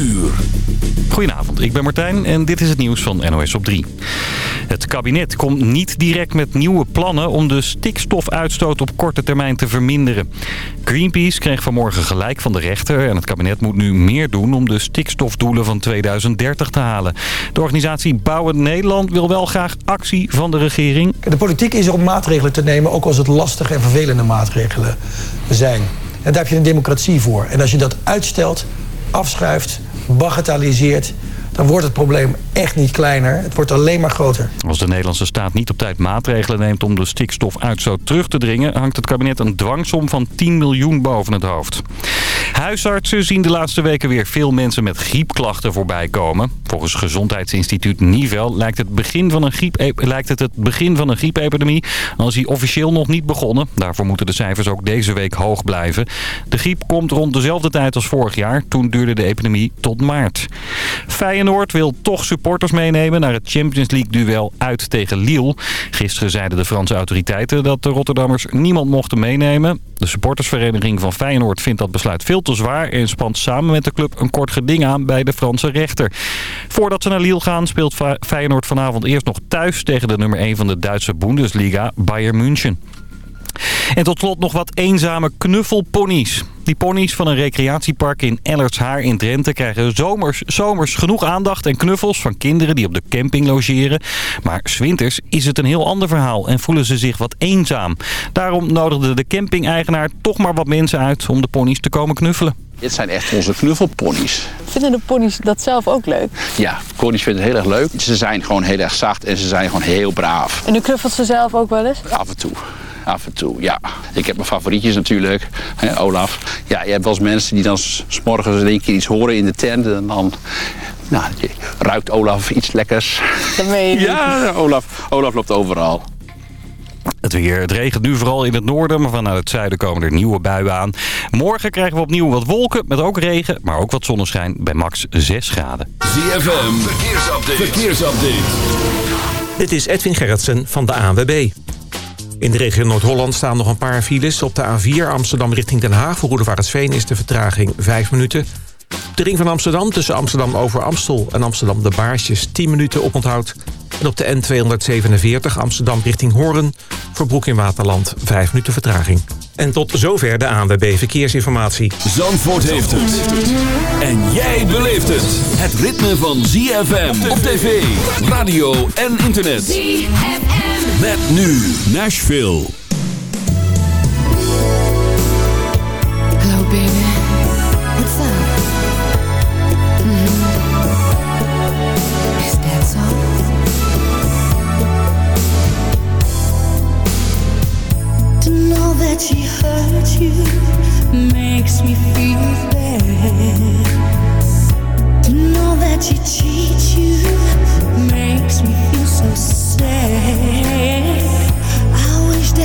uur. Goedenavond, ik ben Martijn en dit is het nieuws van NOS op 3. Het kabinet komt niet direct met nieuwe plannen om de stikstofuitstoot op korte termijn te verminderen. Greenpeace kreeg vanmorgen gelijk van de rechter en het kabinet moet nu meer doen om de stikstofdoelen van 2030 te halen. De organisatie Bouwen Nederland wil wel graag actie van de regering. De politiek is er om maatregelen te nemen, ook als het lastige en vervelende maatregelen zijn. En daar heb je een democratie voor. En als je dat uitstelt, afschuift, bagatelliseert dan wordt het probleem echt niet kleiner. Het wordt alleen maar groter. Als de Nederlandse staat niet op tijd maatregelen neemt om de stikstofuitstoot terug te dringen... hangt het kabinet een dwangsom van 10 miljoen boven het hoofd. Huisartsen zien de laatste weken weer veel mensen met griepklachten voorbij komen. Volgens Gezondheidsinstituut Nivel lijkt het, begin van een griep, lijkt het het begin van een griepepidemie... als die officieel nog niet begonnen. Daarvoor moeten de cijfers ook deze week hoog blijven. De griep komt rond dezelfde tijd als vorig jaar. Toen duurde de epidemie tot maart. Feyenoord wil toch supporters meenemen naar het Champions League duel uit tegen Lille. Gisteren zeiden de Franse autoriteiten dat de Rotterdammers niemand mochten meenemen. De supportersvereniging van Feyenoord vindt dat besluit veel te zwaar... en spant samen met de club een kort geding aan bij de Franse rechter. Voordat ze naar Lille gaan speelt Feyenoord vanavond eerst nog thuis... tegen de nummer 1 van de Duitse Bundesliga, Bayern München. En tot slot nog wat eenzame knuffelponies. Die ponies van een recreatiepark in Ellershaar in Drenthe krijgen zomers, zomers genoeg aandacht en knuffels van kinderen die op de camping logeren. Maar zwinters is het een heel ander verhaal en voelen ze zich wat eenzaam. Daarom nodigde de camping-eigenaar toch maar wat mensen uit om de ponies te komen knuffelen. Dit zijn echt onze knuffelponies. Vinden de ponies dat zelf ook leuk? Ja, ponies vinden het heel erg leuk. Ze zijn gewoon heel erg zacht en ze zijn gewoon heel braaf. En u knuffelt ze zelf ook wel eens? Af en toe af en toe, ja. Ik heb mijn favorietjes natuurlijk, hè, Olaf. Ja, je hebt wel eens mensen die dan s'morgens in één keer iets horen in de tent... en dan nou, ruikt Olaf iets lekkers. Dat meen je Ja, Olaf, Olaf loopt overal. Het weer. Het regent nu vooral in het noorden, maar vanuit het zuiden komen er nieuwe buien aan. Morgen krijgen we opnieuw wat wolken, met ook regen, maar ook wat zonneschijn bij max 6 graden. ZFM, verkeersupdate. verkeersupdate. Dit is Edwin Gerritsen van de ANWB. In de regio Noord-Holland staan nog een paar files. Op de A4 Amsterdam richting Den Haag voor Sveen is de vertraging 5 minuten. De ring van Amsterdam tussen Amsterdam over Amstel en Amsterdam de Baarsjes 10 minuten oponthoud. En op de N247 Amsterdam richting Hoorn voor Broek in Waterland 5 minuten vertraging. En tot zover de ANWB Verkeersinformatie. Zandvoort heeft het. En jij beleeft het. Het ritme van ZFM op tv, radio en internet. ZFM. Met nu Nashville. Hello baby, what's up? Mm -hmm. Is that so? To know that she hurt you makes me feel bad. To know that she cheats you makes me feel so sad.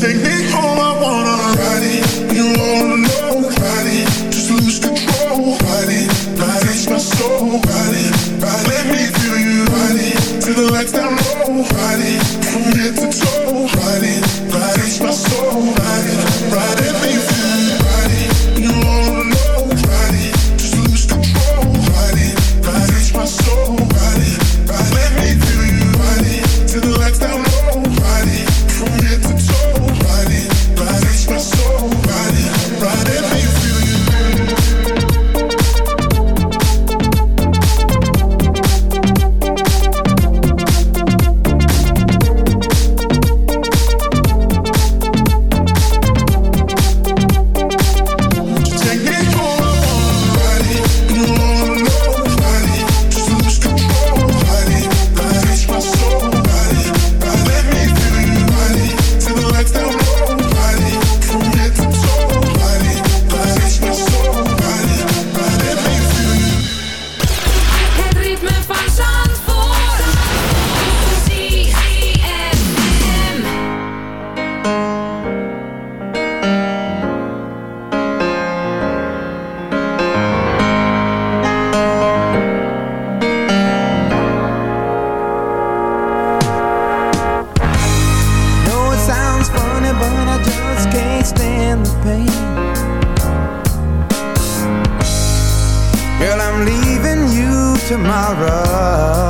take me home? I wanna ride it. Tomorrow.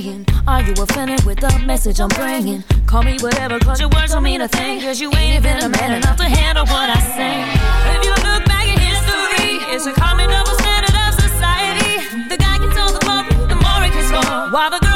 saying? Are you offended with the message I'm bringing? Call me whatever, cause your words don't mean a thing. Cause you ain't even a man enough to handle what I say. If you look back at history, it's a common double standard of society. The guy can tell the more, the more he can score. While the girl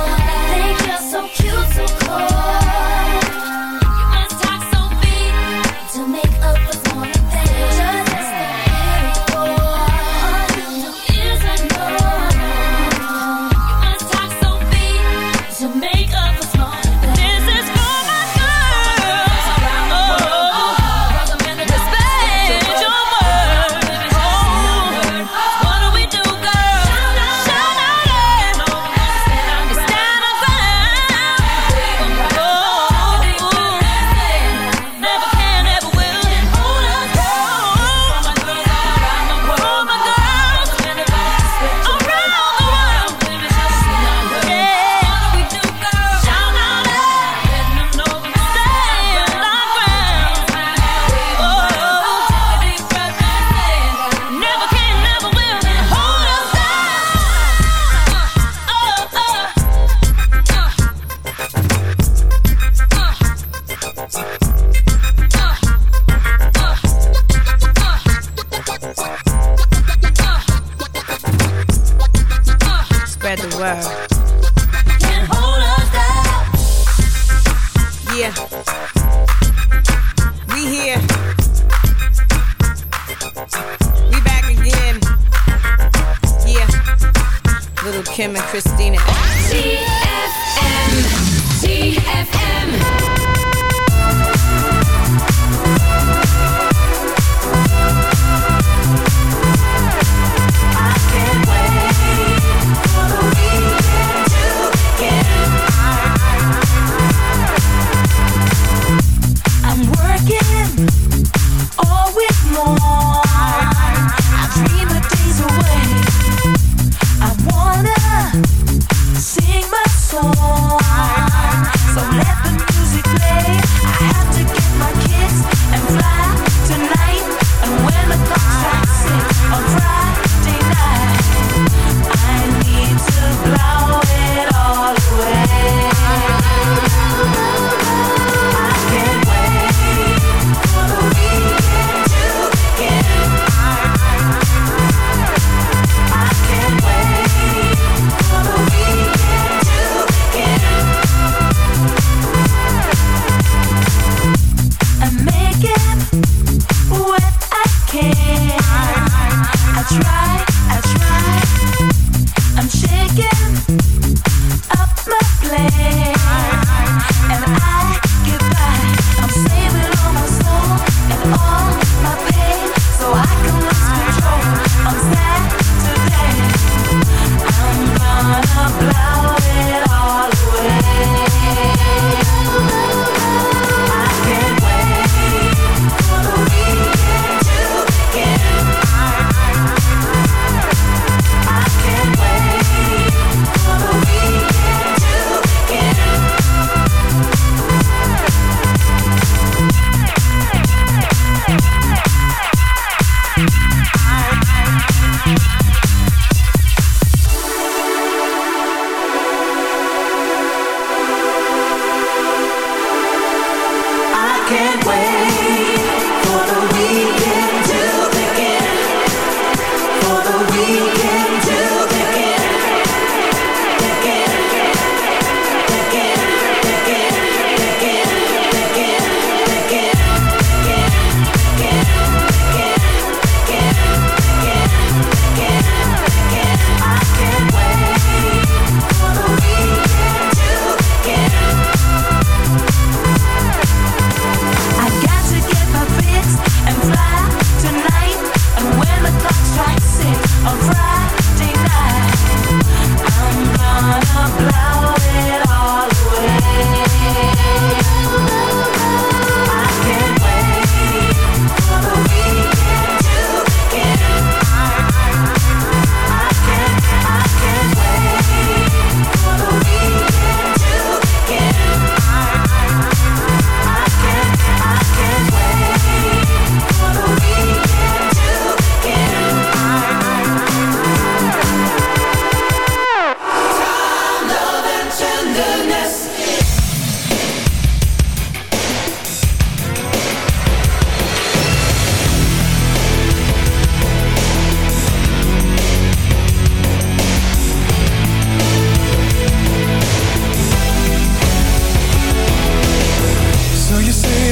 So cute, We here. We back again. Yeah. Lil' Kim and Christina. ZFM. ZFM.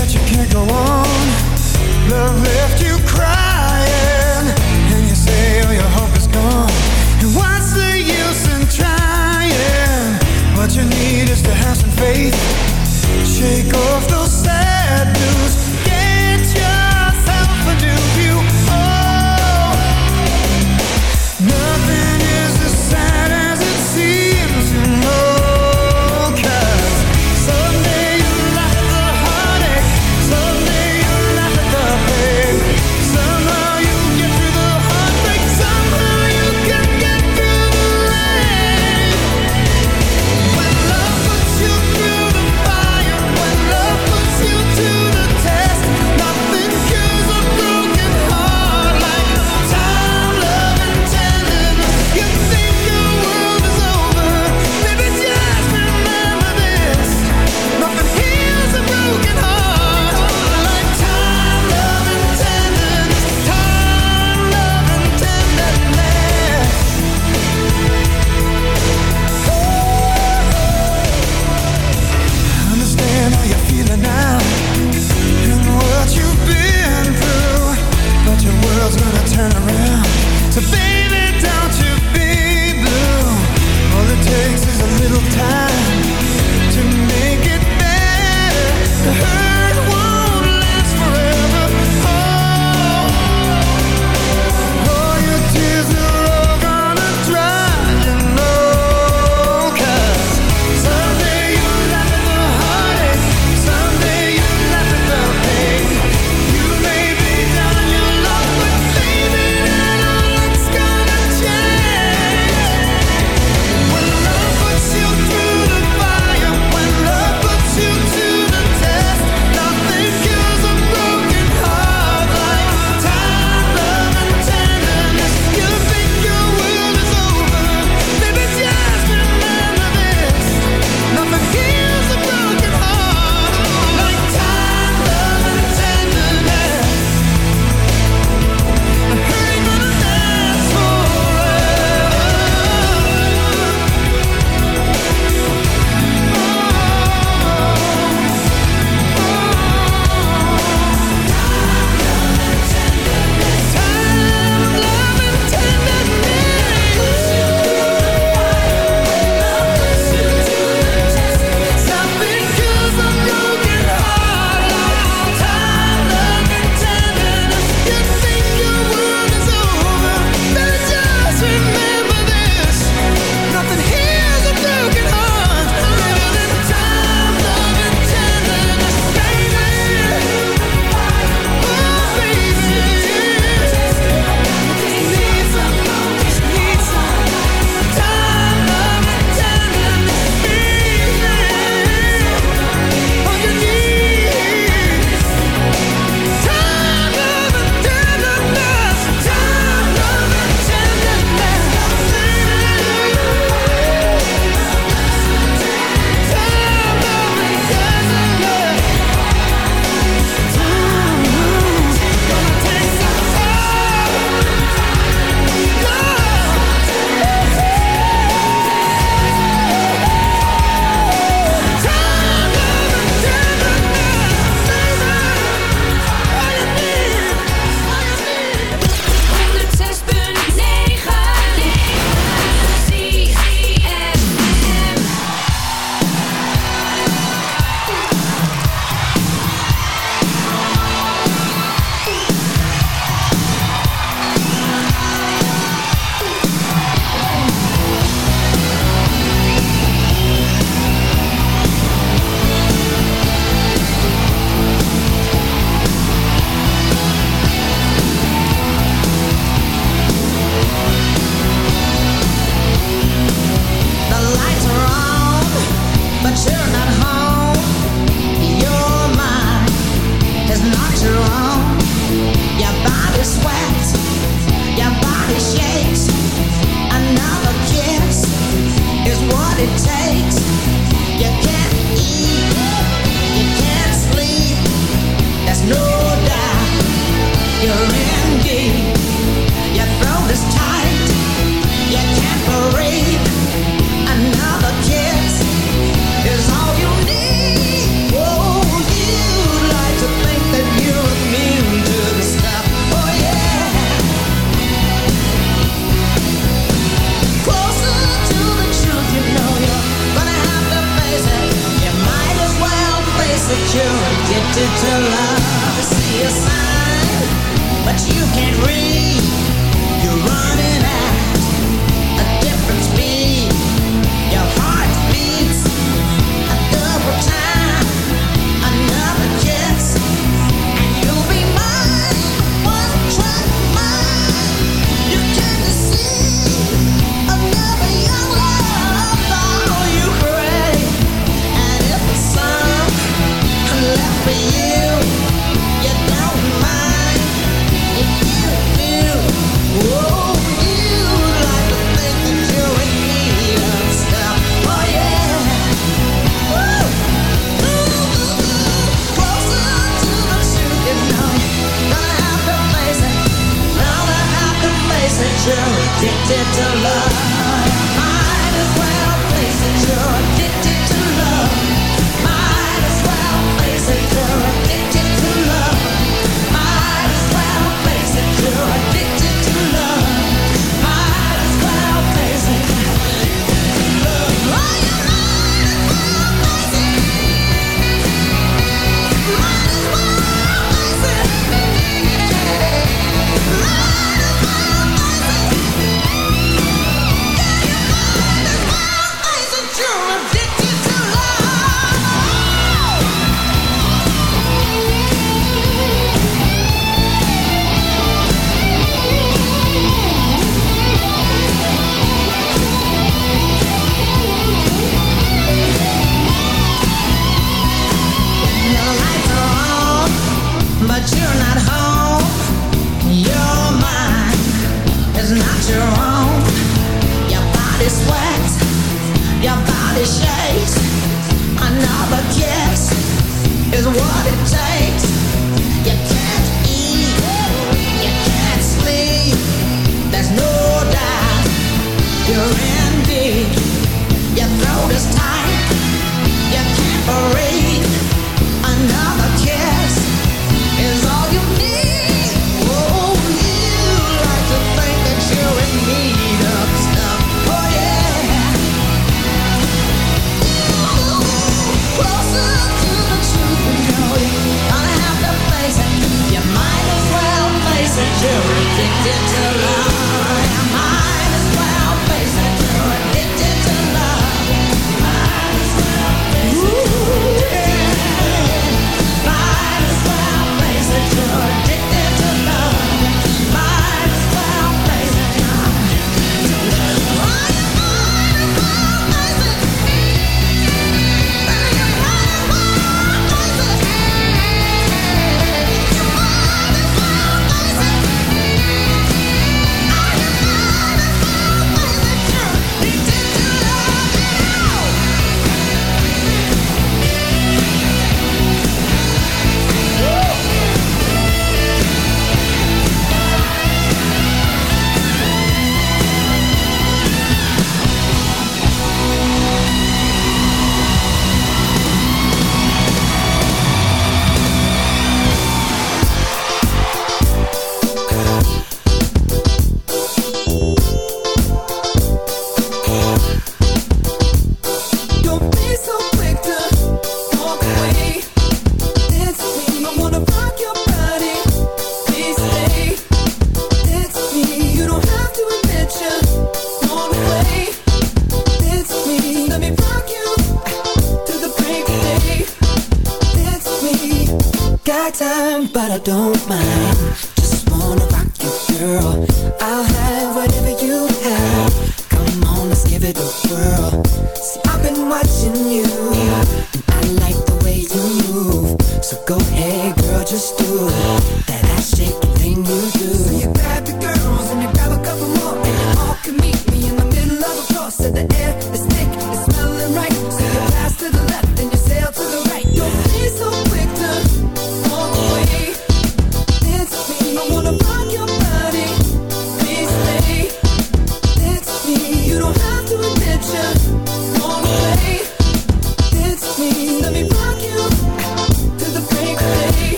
that you can't go on. Love left you.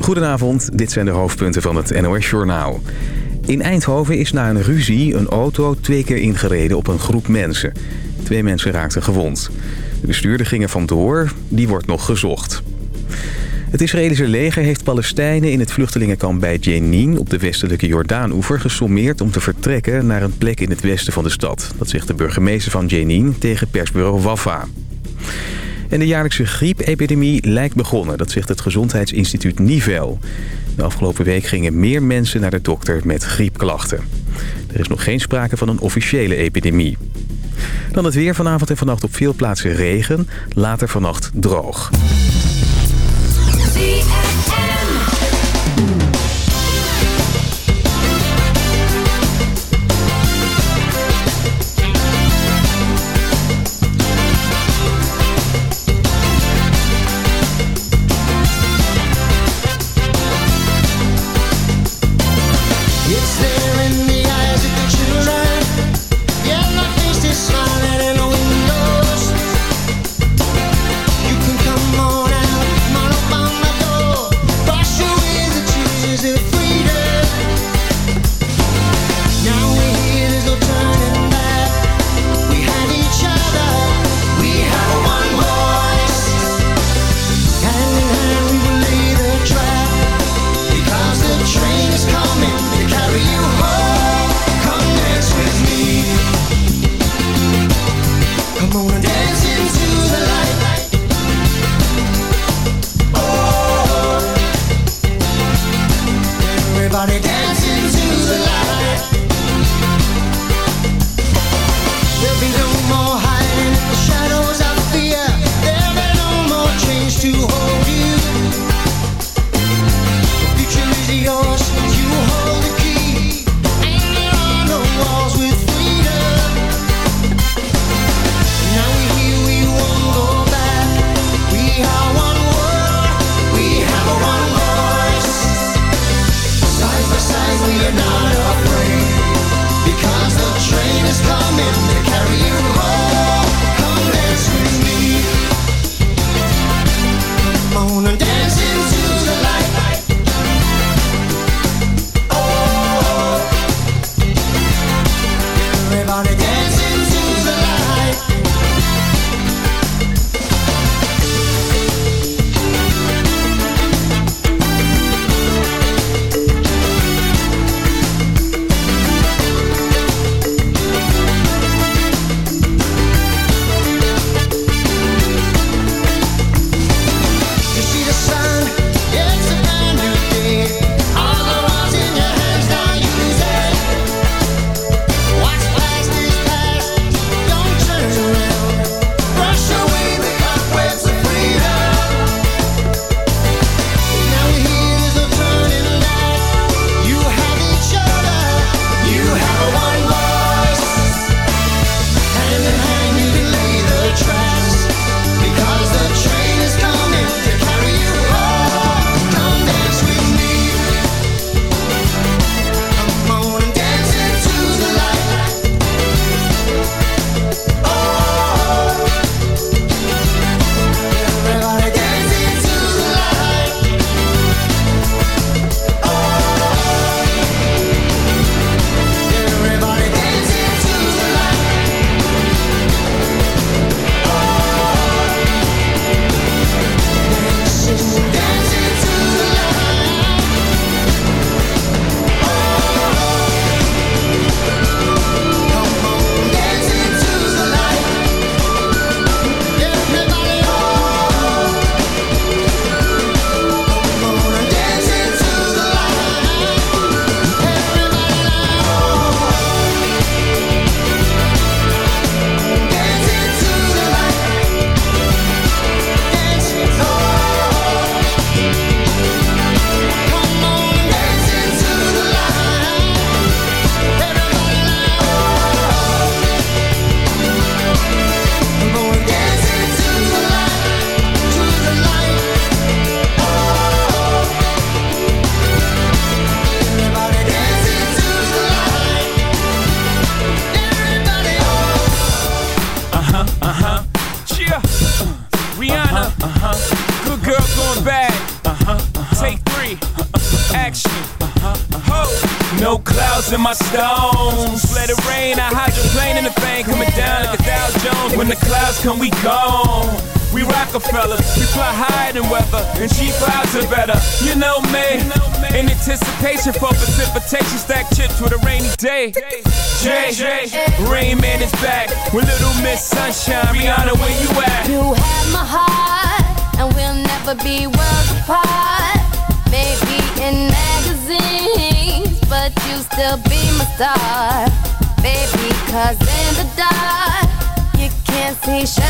Goedenavond, dit zijn de hoofdpunten van het NOS-journaal. In Eindhoven is na een ruzie een auto twee keer ingereden op een groep mensen. Twee mensen raakten gewond. De bestuurder ging er vandoor, die wordt nog gezocht. Het Israëlische leger heeft Palestijnen in het vluchtelingenkamp bij Jenin op de westelijke Jordaanoever gesommeerd om te vertrekken naar een plek in het westen van de stad. Dat zegt de burgemeester van Jenin tegen persbureau Wafa. En de jaarlijkse griepepidemie lijkt begonnen, dat zegt het gezondheidsinstituut Nivel. De afgelopen week gingen meer mensen naar de dokter met griepklachten. Er is nog geen sprake van een officiële epidemie. Dan het weer vanavond en vannacht op veel plaatsen regen, later vannacht droog. sensation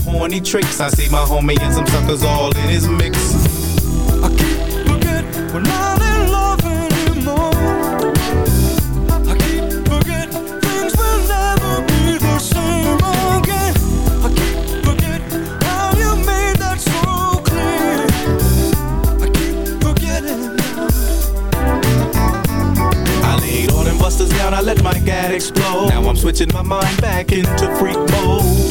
horny tricks. I see my homie and some suckers all in his mix. I keep forget we're not in love anymore. I keep forget things will never be the same again. I keep forget how you made that so clear. I keep forgetting. I laid all them busters down. I let my cat explode. Now I'm switching my mind back into freak mode.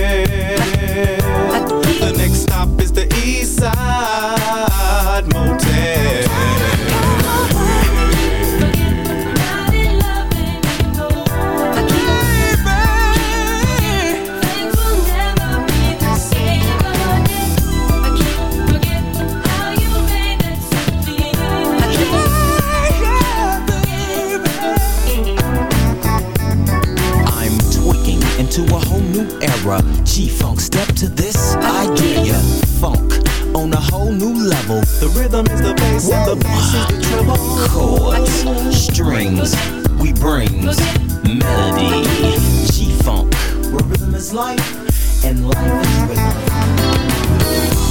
Is the bass and the bass is the treble. Chords, strings, we bring melody. G-Funk, where rhythm is life and life is rhythm.